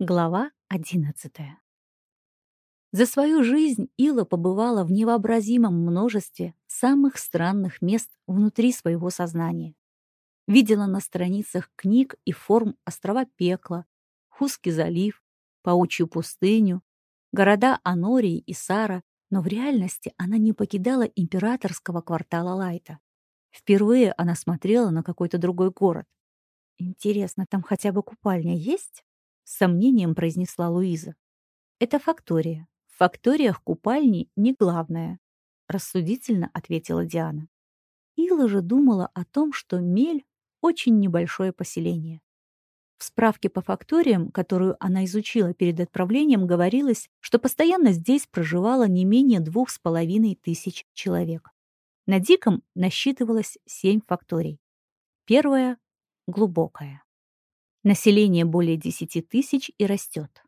Глава одиннадцатая. За свою жизнь Ила побывала в невообразимом множестве самых странных мест внутри своего сознания. Видела на страницах книг и форм острова Пекла, Хузский залив, Паучью пустыню, города Анории и Сара, но в реальности она не покидала императорского квартала Лайта. Впервые она смотрела на какой-то другой город. Интересно, там хотя бы купальня есть? С сомнением произнесла Луиза. Это фактория. В факториях купальни не главное, рассудительно ответила Диана. Ила же думала о том, что Мель — очень небольшое поселение. В справке по факториям, которую она изучила перед отправлением, говорилось, что постоянно здесь проживало не менее двух с половиной тысяч человек. На Диком насчитывалось семь факторий. Первая — глубокая. Население более 10 тысяч и растет.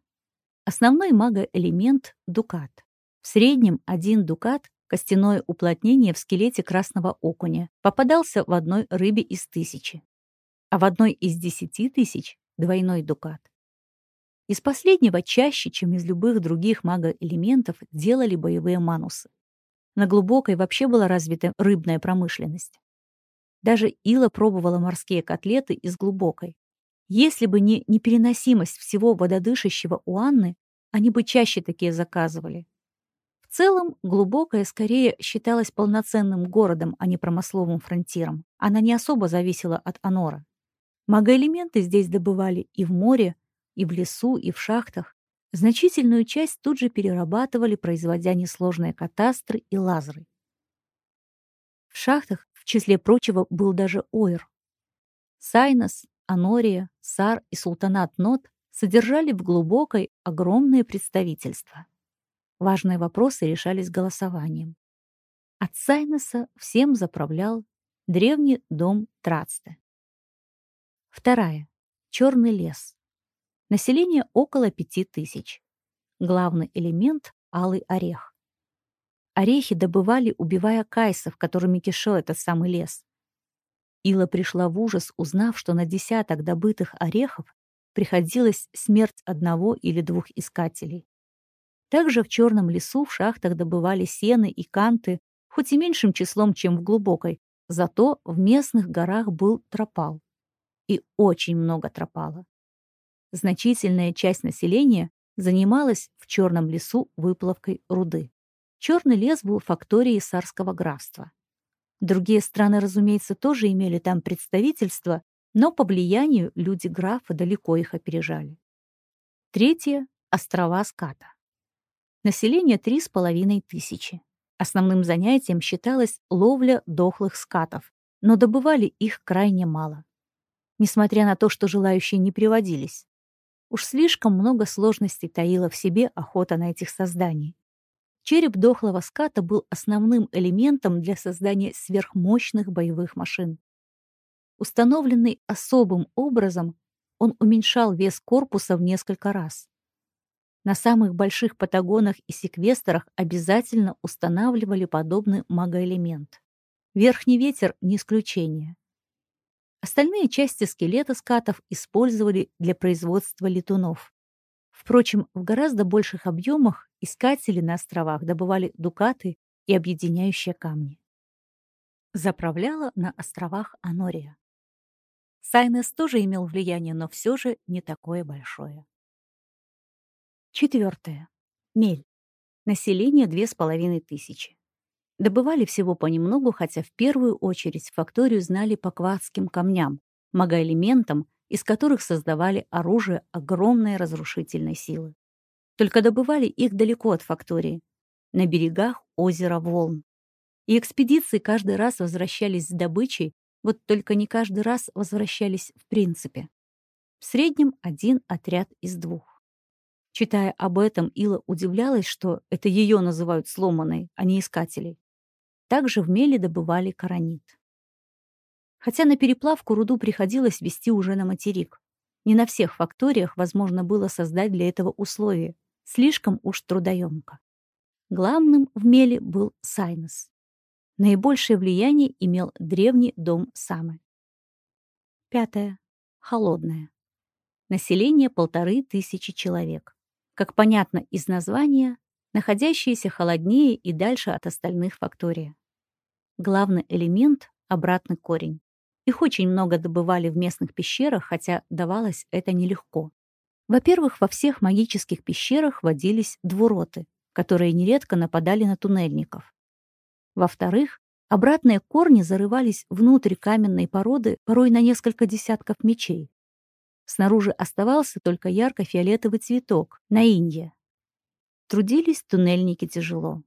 Основной магоэлемент — дукат. В среднем один дукат — костяное уплотнение в скелете красного окуня — попадался в одной рыбе из тысячи. А в одной из десяти тысяч — двойной дукат. Из последнего чаще, чем из любых других магоэлементов, делали боевые манусы. На глубокой вообще была развита рыбная промышленность. Даже Ила пробовала морские котлеты из глубокой. Если бы не непереносимость всего вододышащего у Анны, они бы чаще такие заказывали. В целом, глубокая скорее считалась полноценным городом, а не промысловым фронтиром. Она не особо зависела от Анора. Магоэлементы здесь добывали и в море, и в лесу, и в шахтах. Значительную часть тут же перерабатывали, производя несложные катастры и лазеры. В шахтах, в числе прочего, был даже ойр. Сайнос, Анория, Сар и Султанат Нот содержали в глубокой огромное представительство. Важные вопросы решались голосованием. От Сайнеса всем заправлял древний дом Трацте. Вторая. Черный лес. Население около пяти тысяч. Главный элемент — алый орех. Орехи добывали, убивая кайсов, которыми кишел этот самый лес. Ила пришла в ужас, узнав, что на десяток добытых орехов приходилась смерть одного или двух искателей. Также в черном лесу в шахтах добывали сены и канты, хоть и меньшим числом, чем в глубокой, зато в местных горах был тропал. И очень много тропала. Значительная часть населения занималась в черном лесу выплавкой руды. Черный лес был факторией Сарского графства. Другие страны, разумеется, тоже имели там представительство, но по влиянию люди графа далеко их опережали. Третье — острова Ската. Население три с половиной тысячи. Основным занятием считалась ловля дохлых скатов, но добывали их крайне мало. Несмотря на то, что желающие не приводились. Уж слишком много сложностей таила в себе охота на этих созданий. Череп дохлого ската был основным элементом для создания сверхмощных боевых машин. Установленный особым образом, он уменьшал вес корпуса в несколько раз. На самых больших патагонах и секвесторах обязательно устанавливали подобный магоэлемент. Верхний ветер — не исключение. Остальные части скелета скатов использовали для производства летунов. Впрочем, в гораздо больших объемах искатели на островах добывали дукаты и объединяющие камни. Заправляла на островах Анория. Сайнес тоже имел влияние, но все же не такое большое. Четвертое. Мель. Население две с половиной тысячи. Добывали всего понемногу, хотя в первую очередь факторию знали по квадским камням, магоэлементам, из которых создавали оружие огромной разрушительной силы. Только добывали их далеко от фактории, на берегах озера Волн. И экспедиции каждый раз возвращались с добычей, вот только не каждый раз возвращались в принципе. В среднем один отряд из двух. Читая об этом, Ила удивлялась, что это ее называют сломанной, а не искателей. Также в меле добывали каранит хотя на переплавку руду приходилось вести уже на материк. Не на всех факториях возможно было создать для этого условия. Слишком уж трудоемко. Главным в меле был Сайнес. Наибольшее влияние имел древний дом Самы. Пятое. Холодное. Население полторы тысячи человек. Как понятно из названия, находящиеся холоднее и дальше от остальных фактория. Главный элемент — обратный корень. Их очень много добывали в местных пещерах, хотя давалось это нелегко. Во-первых, во всех магических пещерах водились двуроты, которые нередко нападали на туннельников. Во-вторых, обратные корни зарывались внутрь каменной породы порой на несколько десятков мечей. Снаружи оставался только ярко-фиолетовый цветок на инье. Трудились туннельники тяжело.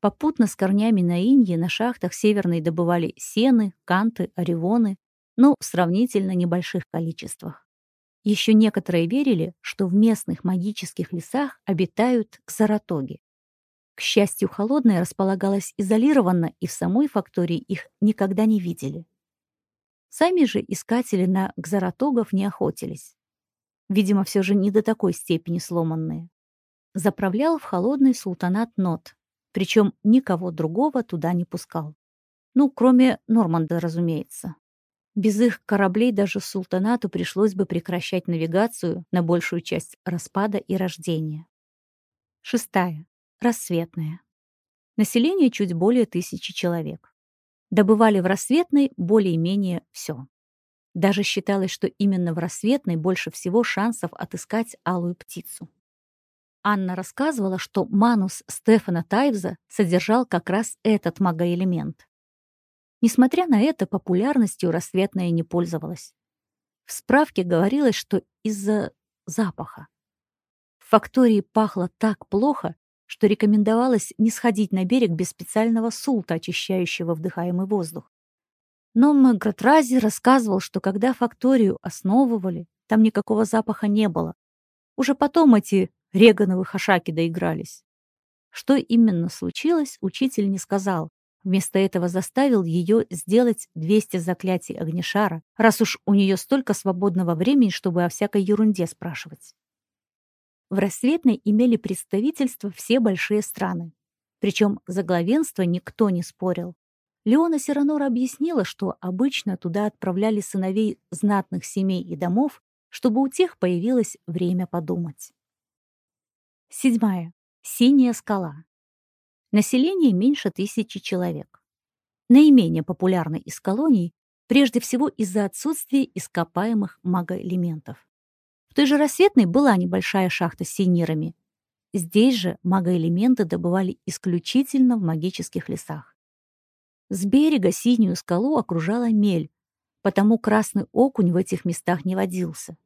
Попутно с корнями на инье на шахтах северной добывали сены, канты, оревоны, но в сравнительно небольших количествах. Еще некоторые верили, что в местных магических лесах обитают ксаратоги. К счастью, холодное располагалось изолированно, и в самой фактории их никогда не видели. Сами же искатели на ксаратогов не охотились. Видимо, все же не до такой степени сломанные. Заправлял в холодный султанат Нот, причем никого другого туда не пускал. Ну, кроме Норманда, разумеется. Без их кораблей даже султанату пришлось бы прекращать навигацию на большую часть распада и рождения. Шестая. Рассветная. Население чуть более тысячи человек. Добывали в Рассветной более-менее все. Даже считалось, что именно в Рассветной больше всего шансов отыскать алую птицу. Анна рассказывала, что манус Стефана Тайвза содержал как раз этот магоэлемент. Несмотря на это, популярностью рассветная не пользовалась. В справке говорилось, что из-за запаха. В фактории пахло так плохо, что рекомендовалось не сходить на берег без специального султа, очищающего вдыхаемый воздух. Но Магратрази рассказывал, что когда факторию основывали, там никакого запаха не было. Уже потом эти Регановы хашаки доигрались. Что именно случилось, учитель не сказал. Вместо этого заставил ее сделать 200 заклятий огнешара, раз уж у нее столько свободного времени, чтобы о всякой ерунде спрашивать. В Рассветной имели представительство все большие страны. Причем за главенство никто не спорил. Леона Сиранора объяснила, что обычно туда отправляли сыновей знатных семей и домов, чтобы у тех появилось время подумать. Седьмая. Синяя скала. Население меньше тысячи человек. Наименее популярной из колоний, прежде всего из-за отсутствия ископаемых магоэлементов. В той же Рассветной была небольшая шахта с синирами. Здесь же магоэлементы добывали исключительно в магических лесах. С берега синюю скалу окружала мель, потому красный окунь в этих местах не водился.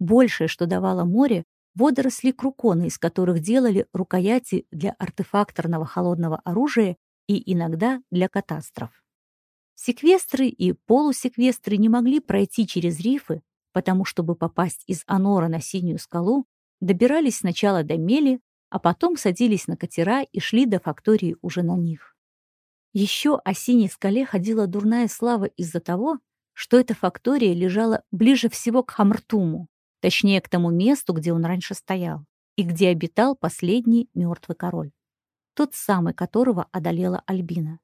Большее, что давало море, водоросли крукона, из которых делали рукояти для артефакторного холодного оружия и иногда для катастроф. Секвестры и полусеквестры не могли пройти через рифы, потому чтобы попасть из Анора на Синюю скалу, добирались сначала до мели, а потом садились на катера и шли до фактории уже на них. Еще о Синей скале ходила дурная слава из-за того, что эта фактория лежала ближе всего к Хамртуму, Точнее, к тому месту, где он раньше стоял, и где обитал последний мертвый король. Тот самый, которого одолела Альбина.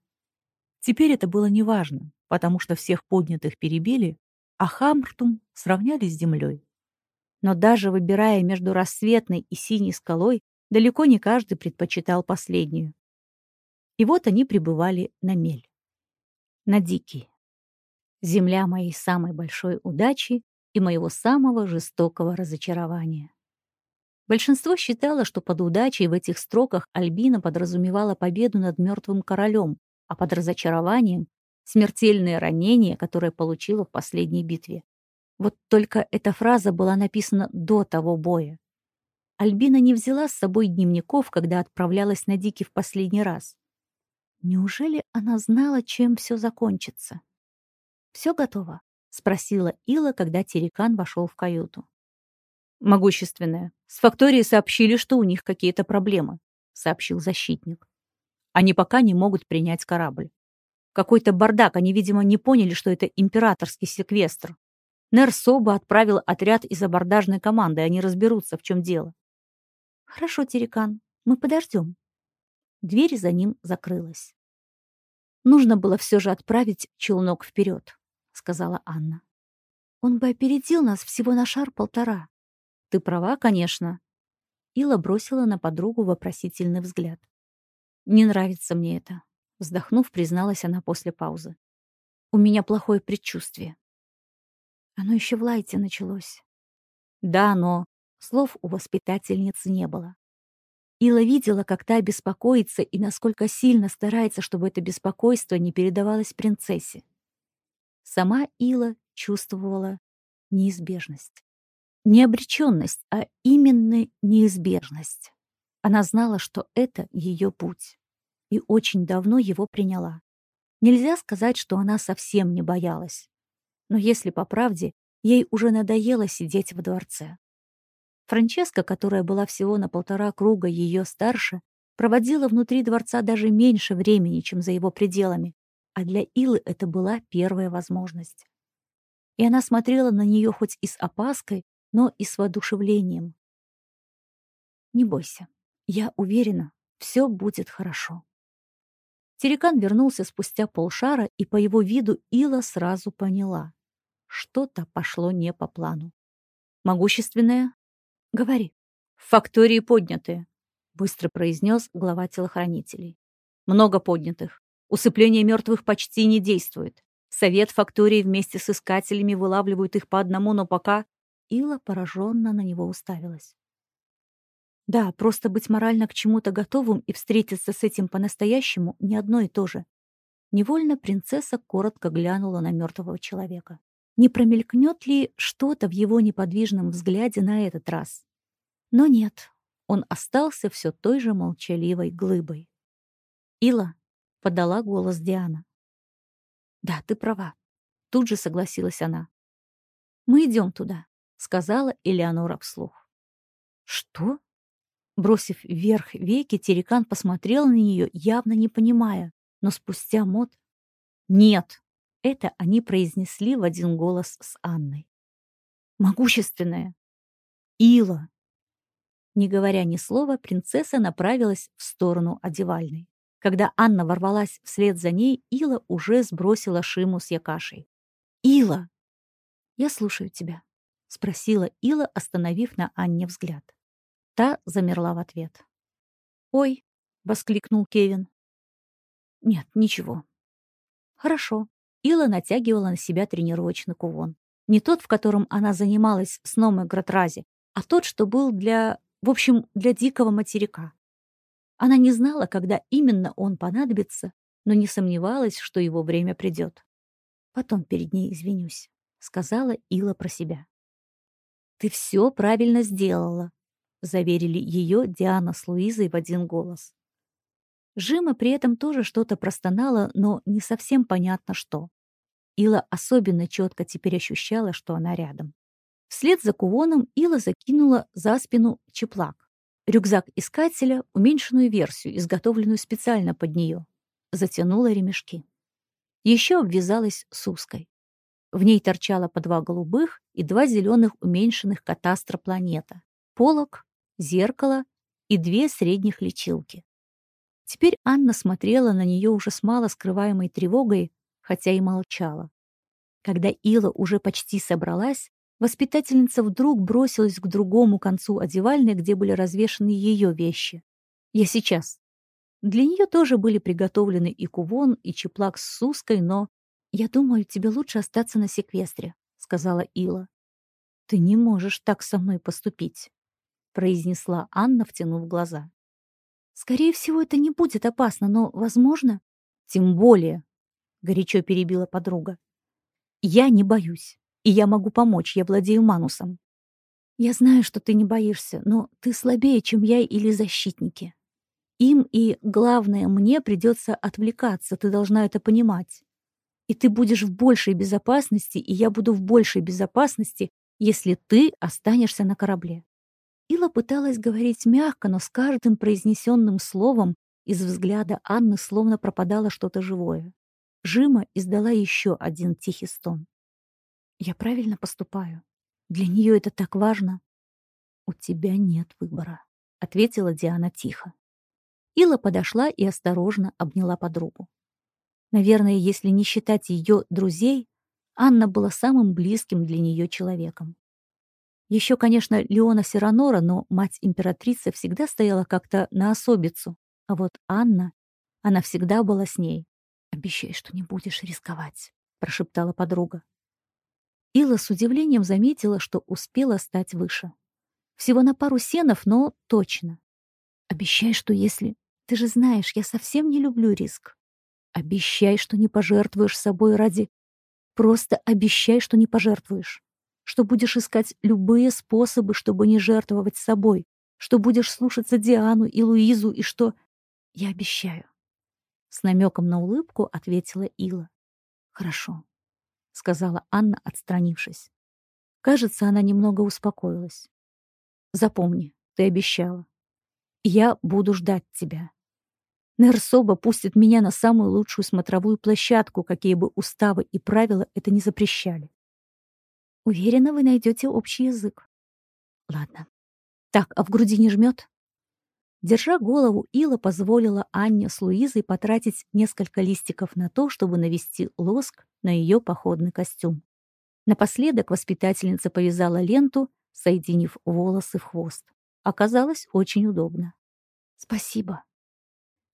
Теперь это было неважно, потому что всех поднятых перебили, а Хамртум сравняли с землей. Но даже выбирая между рассветной и синей скалой, далеко не каждый предпочитал последнюю. И вот они прибывали на мель. На дикий. Земля моей самой большой удачи и моего самого жестокого разочарования. Большинство считало, что под удачей в этих строках Альбина подразумевала победу над мертвым королем, а под разочарованием — смертельное ранение, которое получила в последней битве. Вот только эта фраза была написана до того боя. Альбина не взяла с собой дневников, когда отправлялась на Дики в последний раз. Неужели она знала, чем все закончится? Все готово. — спросила Ила, когда Терекан вошел в каюту. «Могущественная. С фактории сообщили, что у них какие-то проблемы», — сообщил защитник. «Они пока не могут принять корабль. Какой-то бардак, они, видимо, не поняли, что это императорский секвестр. Нер Соба отправил отряд из абордажной команды, они разберутся, в чем дело». «Хорошо, Терекан, мы подождем». Дверь за ним закрылась. Нужно было все же отправить челнок вперед сказала Анна. Он бы опередил нас всего на шар-полтора. Ты права, конечно. Ила бросила на подругу вопросительный взгляд. Не нравится мне это. Вздохнув, призналась она после паузы. У меня плохое предчувствие. Оно еще в лайте началось. Да, но слов у воспитательницы не было. Ила видела, как та беспокоится и насколько сильно старается, чтобы это беспокойство не передавалось принцессе. Сама Ила чувствовала неизбежность. Не обреченность, а именно неизбежность. Она знала, что это ее путь. И очень давно его приняла. Нельзя сказать, что она совсем не боялась. Но если по правде, ей уже надоело сидеть в дворце. Франческа, которая была всего на полтора круга ее старше, проводила внутри дворца даже меньше времени, чем за его пределами, а для Илы это была первая возможность. И она смотрела на нее хоть и с опаской, но и с воодушевлением. «Не бойся, я уверена, все будет хорошо». Терекан вернулся спустя полшара, и по его виду Ила сразу поняла. Что-то пошло не по плану. «Могущественная?» «Говори». «Фактории поднятые», — быстро произнес глава телохранителей. «Много поднятых. Усыпление мертвых почти не действует. Совет фактории вместе с искателями вылавливают их по одному, но пока...» Ила пораженно на него уставилась. Да, просто быть морально к чему-то готовым и встретиться с этим по-настоящему не одно и то же. Невольно принцесса коротко глянула на мертвого человека. Не промелькнет ли что-то в его неподвижном взгляде на этот раз? Но нет, он остался все той же молчаливой глыбой. «Ила», — подала голос Диана. «Да, ты права», — тут же согласилась она. «Мы идем туда», — сказала Элеонора вслух. «Что?» Бросив вверх веки, Терекан посмотрел на нее, явно не понимая, но спустя мод... «Нет!» — это они произнесли в один голос с Анной. «Могущественная!» «Ила!» Не говоря ни слова, принцесса направилась в сторону одевальной. Когда Анна ворвалась вслед за ней, Ила уже сбросила Шиму с Якашей. «Ила!» «Я слушаю тебя», — спросила Ила, остановив на Анне взгляд. Та замерла в ответ. «Ой!» — воскликнул Кевин. «Нет, ничего». «Хорошо». Ила натягивала на себя тренировочный кувон. Не тот, в котором она занималась сном и гратрази, а тот, что был для... в общем, для дикого материка. Она не знала, когда именно он понадобится, но не сомневалась, что его время придет. «Потом перед ней извинюсь», — сказала Ила про себя. «Ты все правильно сделала», — заверили ее Диана с Луизой в один голос. Жима при этом тоже что-то простонала, но не совсем понятно что. Ила особенно четко теперь ощущала, что она рядом. Вслед за кувоном Ила закинула за спину чеплак. Рюкзак искателя, уменьшенную версию, изготовленную специально под нее. Затянула ремешки. Еще обвязалась суской. В ней торчало по два голубых и два зеленых уменьшенных катастра планета. Полок зеркало и две средних лечилки. Теперь Анна смотрела на нее уже с мало скрываемой тревогой, хотя и молчала. Когда Ила уже почти собралась, воспитательница вдруг бросилась к другому концу одевальной, где были развешаны ее вещи. «Я сейчас». Для нее тоже были приготовлены и кувон, и чеплак с суской, но... «Я думаю, тебе лучше остаться на секвестре», — сказала Ила. «Ты не можешь так со мной поступить», произнесла Анна, втянув глаза. Скорее всего, это не будет опасно, но, возможно... Тем более, — горячо перебила подруга. Я не боюсь, и я могу помочь, я владею манусом. Я знаю, что ты не боишься, но ты слабее, чем я или защитники. Им и, главное, мне придется отвлекаться, ты должна это понимать. И ты будешь в большей безопасности, и я буду в большей безопасности, если ты останешься на корабле. Ила пыталась говорить мягко, но с каждым произнесенным словом из взгляда Анны словно пропадало что-то живое. Жима издала еще один тихий стон. «Я правильно поступаю. Для нее это так важно». «У тебя нет выбора», — ответила Диана тихо. Ила подошла и осторожно обняла подругу. Наверное, если не считать ее друзей, Анна была самым близким для нее человеком. Еще, конечно, Леона Сиранора, но мать императрицы всегда стояла как-то на особицу. А вот Анна, она всегда была с ней. «Обещай, что не будешь рисковать», — прошептала подруга. Ила с удивлением заметила, что успела стать выше. Всего на пару сенов, но точно. «Обещай, что если... Ты же знаешь, я совсем не люблю риск. Обещай, что не пожертвуешь собой ради... Просто обещай, что не пожертвуешь что будешь искать любые способы, чтобы не жертвовать собой, что будешь слушаться Диану и Луизу, и что... Я обещаю. С намеком на улыбку ответила Ила. Хорошо, сказала Анна, отстранившись. Кажется, она немного успокоилась. Запомни, ты обещала. Я буду ждать тебя. Нерсоба пустит меня на самую лучшую смотровую площадку, какие бы уставы и правила это не запрещали. Уверена, вы найдете общий язык. Ладно. Так, а в груди не жмет? Держа голову, Ила позволила Анне с Луизой потратить несколько листиков на то, чтобы навести лоск на ее походный костюм. Напоследок воспитательница повязала ленту, соединив волосы в хвост. Оказалось очень удобно. «Спасибо».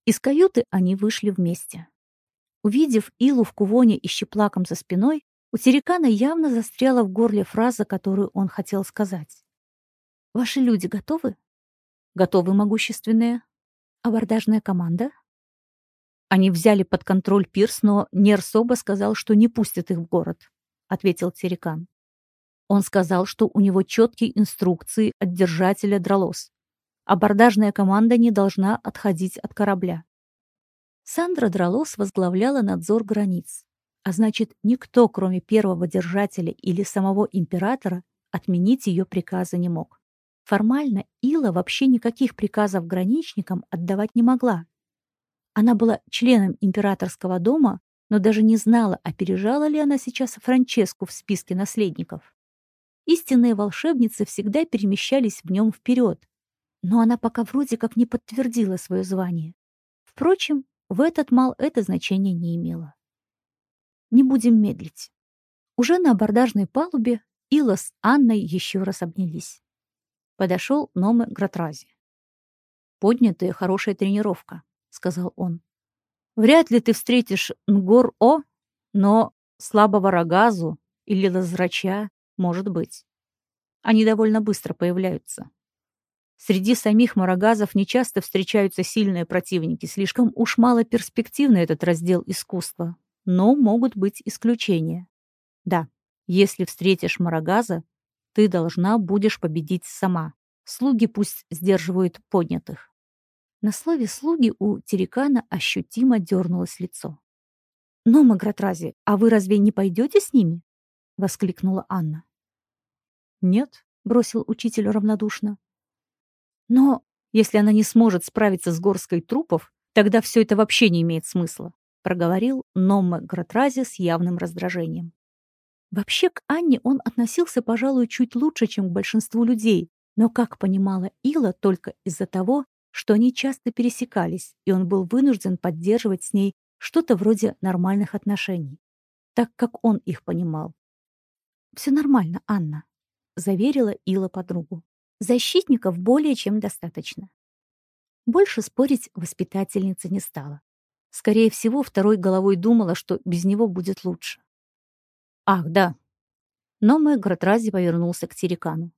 Из каюты они вышли вместе. Увидев Илу в кувоне и щеплаком за спиной, у Терекана явно застряла в горле фраза, которую он хотел сказать. «Ваши люди готовы?» «Готовы, могущественные. Абордажная команда?» «Они взяли под контроль пирс, но Нерсоба сказал, что не пустит их в город», — ответил Терекан. Он сказал, что у него четкие инструкции от держателя Дролос. Абордажная команда не должна отходить от корабля. Сандра Дролос возглавляла надзор границ. А значит, никто, кроме первого держателя или самого императора, отменить ее приказа не мог. Формально Ила вообще никаких приказов граничникам отдавать не могла. Она была членом императорского дома, но даже не знала, опережала ли она сейчас Франческу в списке наследников. Истинные волшебницы всегда перемещались в нем вперед, но она пока вроде как не подтвердила свое звание. Впрочем, в этот мал это значение не имело. Не будем медлить. Уже на абордажной палубе Ила с Анной еще раз обнялись. Подошел Номе Гратрази. «Поднятая хорошая тренировка», — сказал он. «Вряд ли ты встретишь Нгор-О, но слабого рогазу или лазрача может быть. Они довольно быстро появляются. Среди самих марагазов нечасто встречаются сильные противники, слишком уж мало перспективный этот раздел искусства, но могут быть исключения. Да, если встретишь Марагаза, ты должна будешь победить сама. Слуги пусть сдерживают поднятых. На слове «слуги» у Терекана ощутимо дернулось лицо. «Но, Магратрази, а вы разве не пойдете с ними?» — воскликнула Анна. «Нет», — бросил учитель равнодушно. «Но если она не сможет справиться с горской трупов, тогда все это вообще не имеет смысла проговорил Номме Гратрази с явным раздражением. Вообще к Анне он относился, пожалуй, чуть лучше, чем к большинству людей, но, как понимала Ила, только из-за того, что они часто пересекались, и он был вынужден поддерживать с ней что-то вроде нормальных отношений, так как он их понимал. «Все нормально, Анна», — заверила Ила подругу. «Защитников более чем достаточно». Больше спорить воспитательница не стала. Скорее всего, второй головой думала, что без него будет лучше. Ах, да. Но мой Гратрази повернулся к Терекану.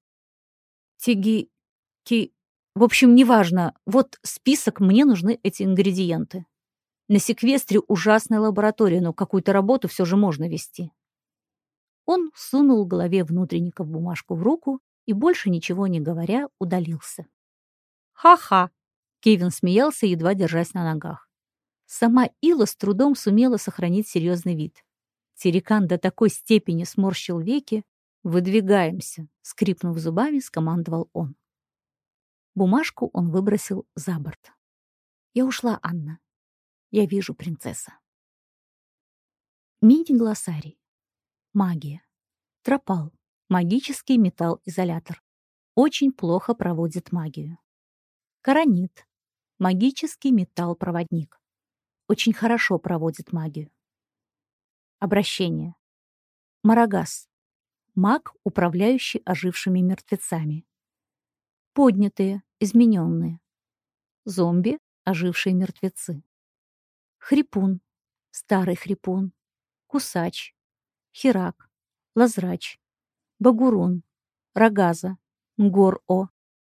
Тиги... Ки... В общем, неважно. Вот список, мне нужны эти ингредиенты. На секвестре ужасная лаборатория, но какую-то работу все же можно вести. Он сунул голове внутренника бумажку в руку и, больше ничего не говоря, удалился. «Ха-ха!» — Кевин смеялся, едва держась на ногах. Сама Ила с трудом сумела сохранить серьезный вид. Терекан до такой степени сморщил веки. «Выдвигаемся», — скрипнув зубами, скомандовал он. Бумажку он выбросил за борт. «Я ушла, Анна. Я вижу принцесса». Мини-глоссарий. Магия. Тропал. Магический металл-изолятор. Очень плохо проводит магию. Коронит. Магический металл-проводник очень хорошо проводит магию. Обращение. Марагас. Маг, управляющий ожившими мертвецами. Поднятые, измененные. Зомби, ожившие мертвецы. Хрипун. Старый хрипун. Кусач. Хирак. Лазрач. Багурун. Рогаза. Гор-О.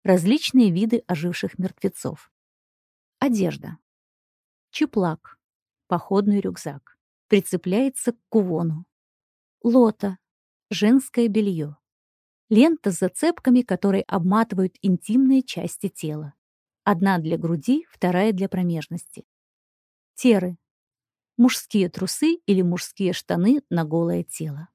Различные виды оживших мертвецов. Одежда. Чеплак. Походный рюкзак. Прицепляется к кувону. Лота. Женское белье. Лента с зацепками, которые обматывают интимные части тела. Одна для груди, вторая для промежности. Теры. Мужские трусы или мужские штаны на голое тело.